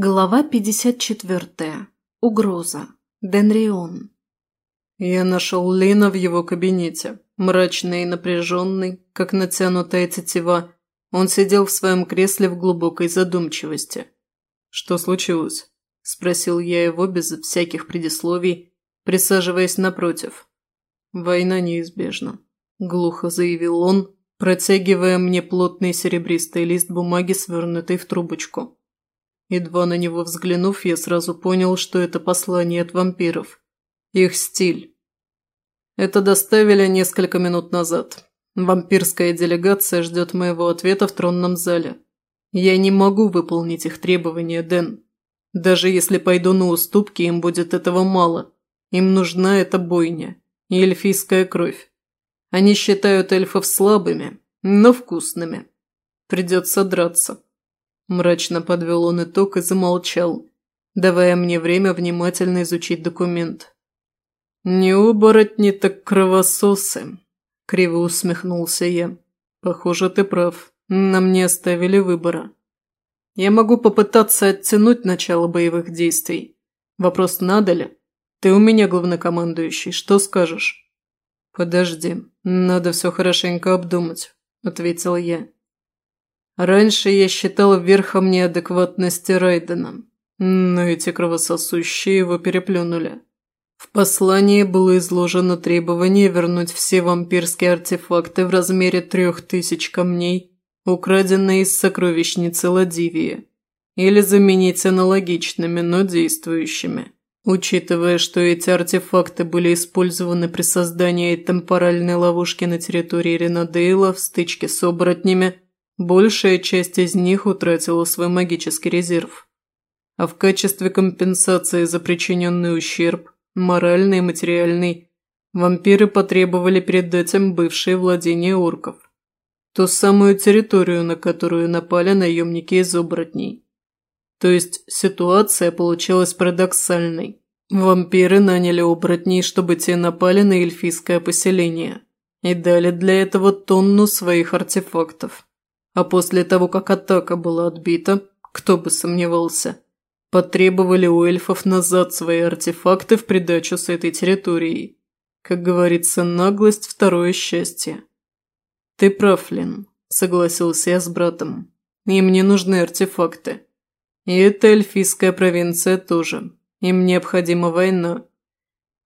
Глава 54. Угроза. Денрион. Я нашел Лина в его кабинете. Мрачный и напряженный, как натянутая тетива, он сидел в своем кресле в глубокой задумчивости. «Что случилось?» – спросил я его без всяких предисловий, присаживаясь напротив. «Война неизбежна», – глухо заявил он, протягивая мне плотный серебристый лист бумаги, свернутый в трубочку. Едва на него взглянув, я сразу понял, что это послание от вампиров. Их стиль. Это доставили несколько минут назад. Вампирская делегация ждет моего ответа в тронном зале. Я не могу выполнить их требования, Дэн. Даже если пойду на уступки, им будет этого мало. Им нужна эта бойня и эльфийская кровь. Они считают эльфов слабыми, но вкусными. Придется драться. Мрачно подвел он итог и замолчал, давая мне время внимательно изучить документ. «Не оборотни, так кровососы», – криво усмехнулся я. «Похоже, ты прав. Нам не оставили выбора. Я могу попытаться оттянуть начало боевых действий. Вопрос, надо ли? Ты у меня главнокомандующий, что скажешь?» «Подожди, надо все хорошенько обдумать», – ответил я. Раньше я считал верхом неадекватности Райдена, но эти кровососущие его переплюнули. В послании было изложено требование вернуть все вампирские артефакты в размере трех тысяч камней, украденные из сокровищницы Ладивии, или заменить аналогичными, но действующими. Учитывая, что эти артефакты были использованы при создании темпоральной ловушки на территории Ренадейла в стычке с оборотнями, Большая часть из них утратила свой магический резерв. А в качестве компенсации за причиненный ущерб, моральный и материальный, вампиры потребовали передать им бывшие владения орков. Ту самую территорию, на которую напали наемники из оборотней. То есть ситуация получилась парадоксальной. Вампиры наняли оборотней, чтобы те напали на эльфийское поселение. И дали для этого тонну своих артефактов. А после того, как атака была отбита, кто бы сомневался, потребовали у эльфов назад свои артефакты в придачу с этой территорией. Как говорится, наглость – второе счастье. «Ты прав, Лин», – согласился я с братом. «Им не нужны артефакты. И эта эльфийская провинция тоже. Им необходима война.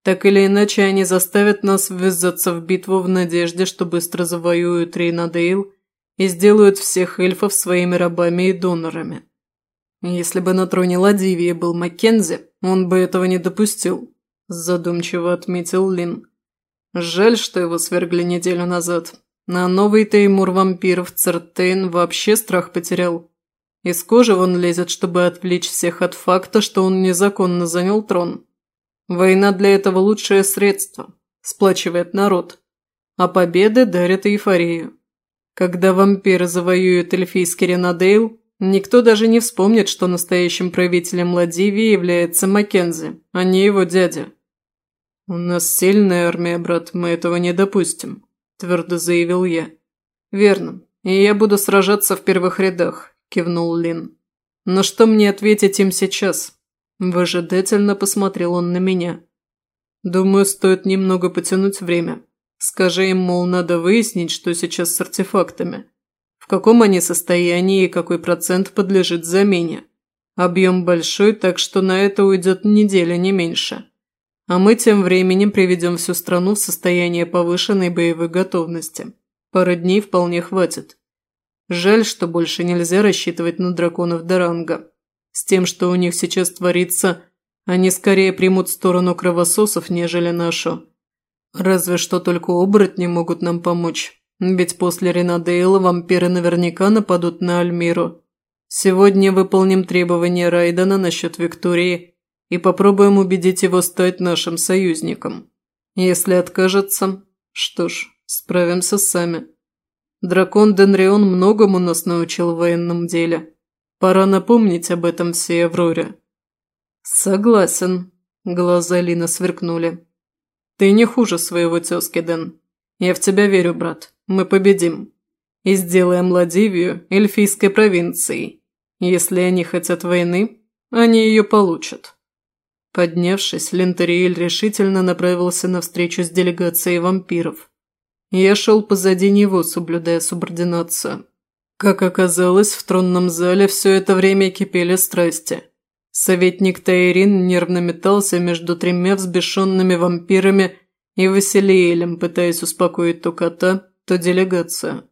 Так или иначе, они заставят нас ввязаться в битву в надежде, что быстро завоюют Рейнадейл и сделают всех эльфов своими рабами и донорами. Если бы на троне Ладивии был Маккензи, он бы этого не допустил», – задумчиво отметил Лин. «Жаль, что его свергли неделю назад. На новый Теймур вампиров Цертейн вообще страх потерял. Из кожи вон лезет, чтобы отвлечь всех от факта, что он незаконно занял трон. Война для этого лучшее средство, сплачивает народ, а победы дарят эйфорию. Когда вампиры завоюют эльфийский Ренадейл, никто даже не вспомнит, что настоящим правителем Ладивии является Маккензи, а не его дядя. «У нас сильная армия, брат, мы этого не допустим», – твердо заявил я. «Верно, и я буду сражаться в первых рядах», – кивнул Лин. «Но что мне ответить им сейчас?» Выжидательно посмотрел он на меня. «Думаю, стоит немного потянуть время. Скажи им, мол, надо выяснить, что сейчас с артефактами. В каком они состоянии и какой процент подлежит замене. Объем большой, так что на это уйдет неделя, не меньше. А мы тем временем приведем всю страну в состояние повышенной боевой готовности. Пары дней вполне хватит. Жаль, что больше нельзя рассчитывать на драконов Даранга. С тем, что у них сейчас творится, они скорее примут сторону кровососов, нежели нашу. Разве что только оборотни могут нам помочь. Ведь после Ренадейла вампиры наверняка нападут на Альмиру. Сегодня выполним требования Райдена насчет Виктории и попробуем убедить его стать нашим союзником. Если откажется, что ж, справимся сами. Дракон Денрион многому нас научил в военном деле. Пора напомнить об этом всей Авроре. Согласен. Глаза Лина сверкнули. Ты не хуже своего тезки, Дэн. Я в тебя верю, брат. Мы победим. И сделаем Ладивию эльфийской провинцией. Если они хотят войны, Они ее получат». Поднявшись, Лентериэль решительно направился навстречу с делегацией вампиров. Я шел позади него, соблюдая субординацию. Как оказалось, в тронном зале все это время кипели страсти. Советник Тайрин нервно метался между тремя взбешенными вампирами и Василиэлем, пытаясь успокоить то кота, то делегацию.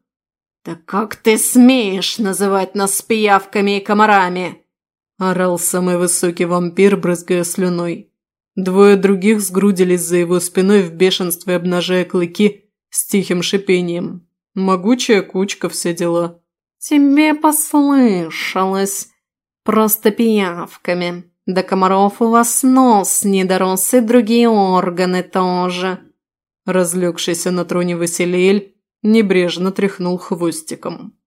«Да как ты смеешь называть нас пиявками и комарами?» орал самый высокий вампир, брызгая слюной. Двое других сгрудились за его спиной в бешенстве, обнажая клыки с тихим шипением. Могучая кучка, все дела. «Тебе послышалось. Просто пиявками. До комаров у вас нос не дорос, и другие органы тоже». Разлегшийся на троне Василиэль небрежно тряхнул хвостиком.